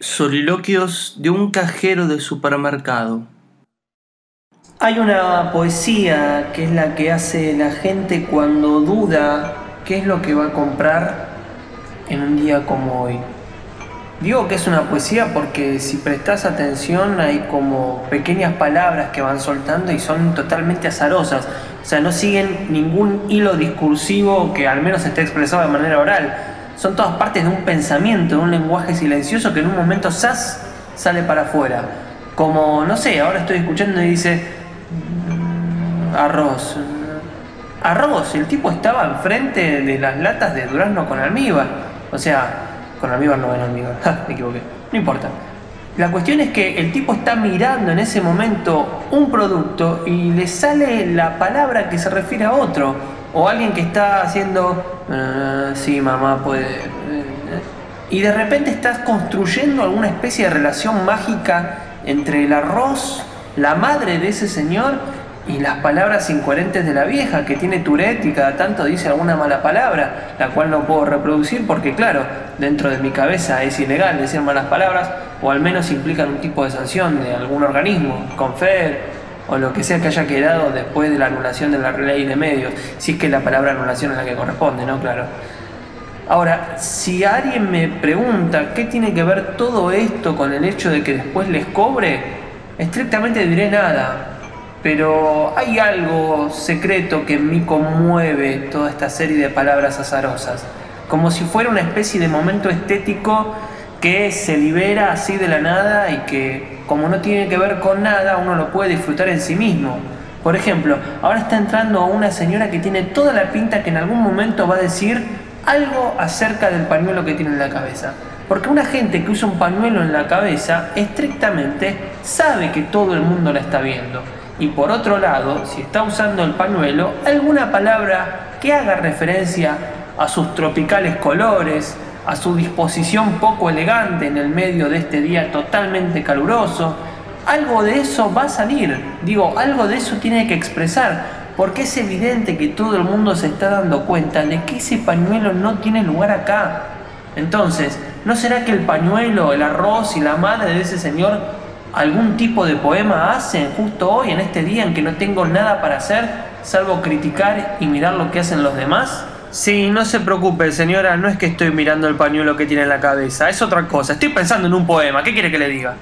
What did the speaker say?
Soliloquios de un cajero de supermercado. Hay una poesía que es la que hace la gente cuando duda qué es lo que va a comprar en un día como hoy. Digo que es una poesía porque si prestas atención hay como pequeñas palabras que van soltando y son totalmente azarosas. O sea, no siguen ningún hilo discursivo que al menos esté expresado de manera oral son todas partes de un pensamiento, de un lenguaje silencioso que en un momento sas sale para afuera. Como, no sé, ahora estoy escuchando y dice arroz. Arroz, el tipo estaba enfrente de las latas de durazno con almíbar. O sea, con almíbar no en almíbar, me equivoqué. No importa. La cuestión es que el tipo está mirando en ese momento un producto y le sale la palabra que se refiere a otro o alguien que está haciendo, ah, sí, mamá puede... Eh, eh". Y de repente estás construyendo alguna especie de relación mágica entre el arroz, la madre de ese señor y las palabras incoherentes de la vieja que tiene Tourette y cada tanto dice alguna mala palabra, la cual no puedo reproducir porque claro, dentro de mi cabeza es ilegal decir malas palabras o al menos implican un tipo de sanción de algún organismo, Confer, o lo que sea que haya quedado después de la anulación de la ley de medios, si es que la palabra anulación es la que corresponde, ¿no? Claro. Ahora, si alguien me pregunta qué tiene que ver todo esto con el hecho de que después les cobre, estrictamente diré nada. Pero hay algo secreto que en mí conmueve toda esta serie de palabras azarosas, como si fuera una especie de momento estético que se libera así de la nada y que como no tiene que ver con nada, uno lo puede disfrutar en sí mismo. Por ejemplo, ahora está entrando una señora que tiene toda la pinta que en algún momento va a decir algo acerca del pañuelo que tiene en la cabeza. Porque una gente que usa un pañuelo en la cabeza estrictamente sabe que todo el mundo la está viendo. Y por otro lado, si está usando el pañuelo, alguna palabra que haga referencia a sus tropicales colores, a su disposición poco elegante en el medio de este día totalmente caluroso, algo de eso va a salir, digo, algo de eso tiene que expresar, porque es evidente que todo el mundo se está dando cuenta de que ese pañuelo no tiene lugar acá. Entonces, ¿no será que el pañuelo, el arroz y la madre de ese señor algún tipo de poema hacen justo hoy, en este día en que no tengo nada para hacer, salvo criticar y mirar lo que hacen los demás? Sí, no se preocupe, señora, no es que estoy mirando el pañuelo que tiene en la cabeza, es otra cosa. Estoy pensando en un poema, ¿qué quiere que le diga?